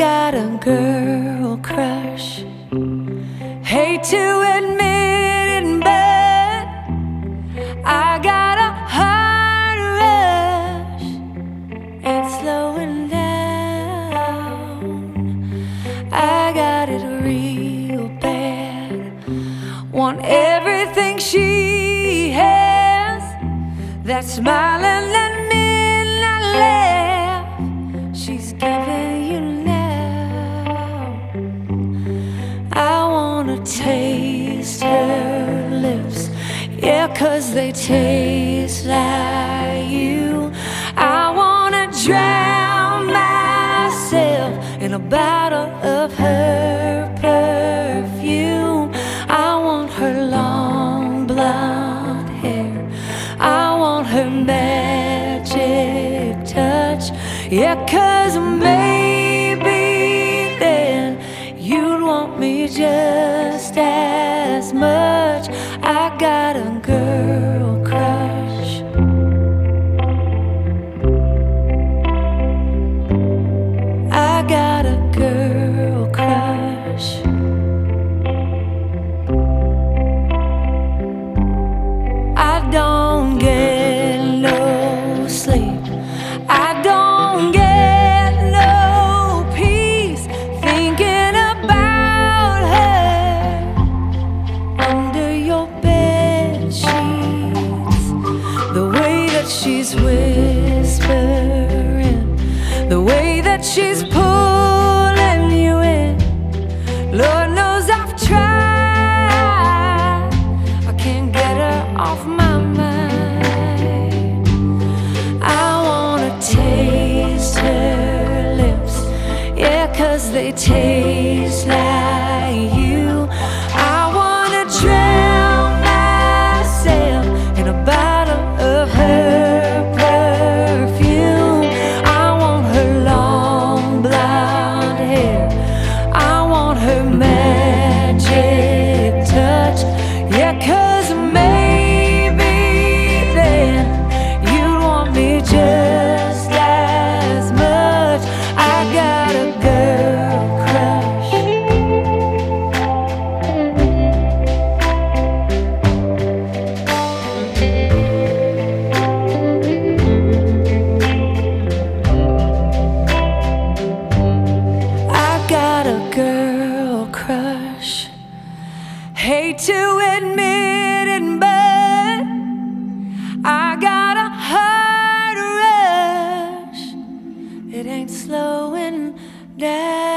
got a girl crush. Hate to admit it, but I got a heart rush. It's slowing down. I got it real bad. Want everything she has. That smiling at midnight laugh. She's giving you now. Cause they taste like you. I wanna drown myself in a bottle of her perfume. I want her long blonde hair. I want her magic touch. Yeah, cause maybe then you'd want me just as much. I got she's whispering, the way that she's pulling you in. Lord knows I've tried. I can't get her off my mind. I wanna taste her lips, yeah, cause they taste like Hate to admit it, but I got a heart rush. It ain't slowing down.